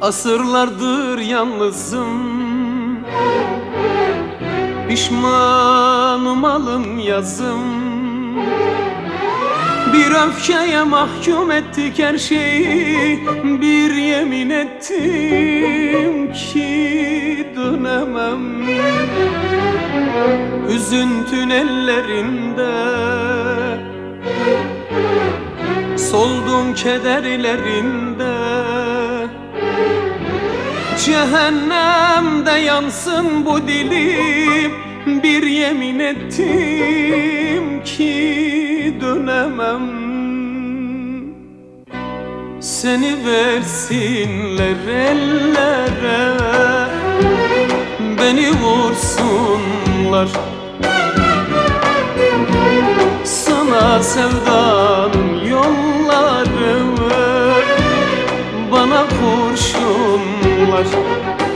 Asırlardır yalnızım. Pişmanım alın yazım. Bir öfkeye mahkum ettik her şeyi. Bir yemin ettim ki dönemem. Hüzün tünellerinde Soldum kederlerinde Cehennemde yansın bu dilim. Bir yemin ettim ki dönemem. Seni versinler ellere Beni vursunlar. Sana sevdanın kurşunlar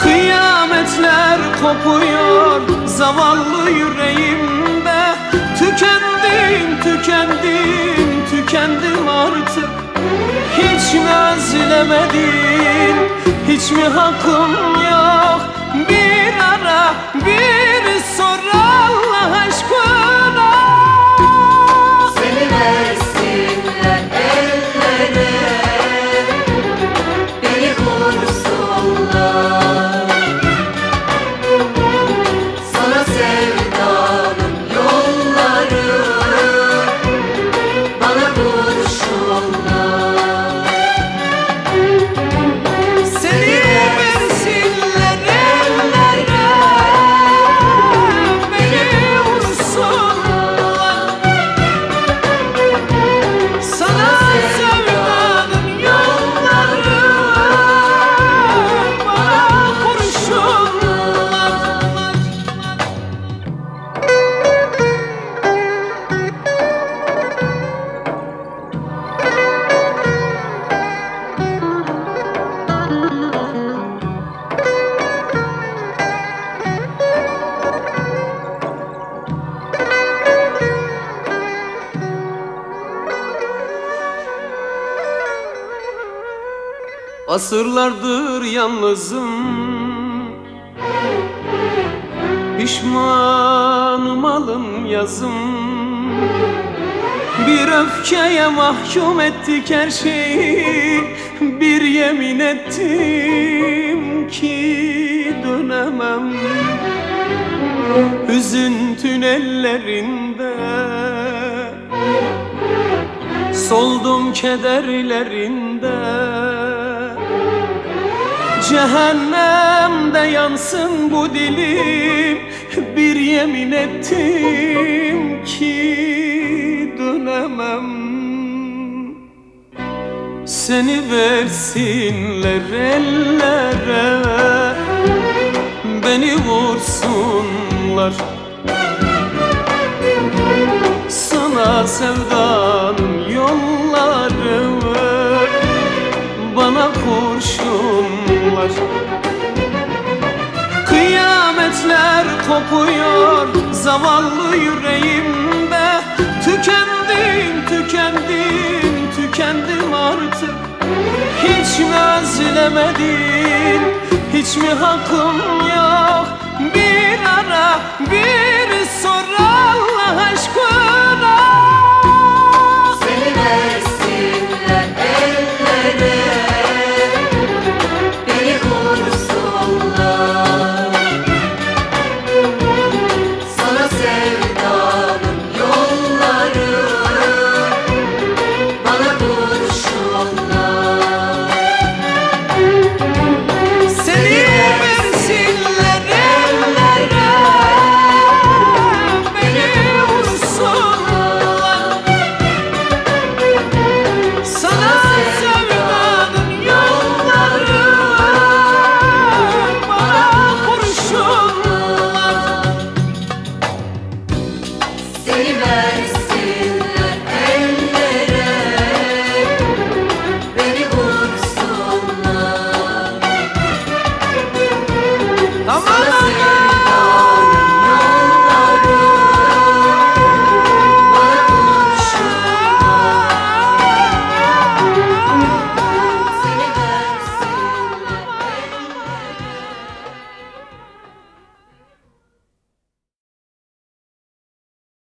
Kıyametler kopuyor zavallı yüreğimde. Tükendim, tükendim, tükendim artık. Hiç mi özlemedin, hiç mi hakkım Asırlardır yalnızım. Pişmanım alın yazım. Bir öfkeye mahkum ettik her şeyi. Bir yemin ettim ki dönemem. Hüzün tünellerinde Soldum kederlerinde Cehennemde yansın bu dilim. Bir yemin ettim ki dönemem. Seni versinler ellere Beni vursunlar. Sana sevdanın yolları Bana kurşunlar kopuyor zavallı yüreğimde. Tükendim, tükendim, tükendim artık. Hiç mi özlemedin, hiç mi hakkım yok? Bir ara, bir sor Allah aşkına seni versinler ellere. Beni vursunlar Tamam. Sana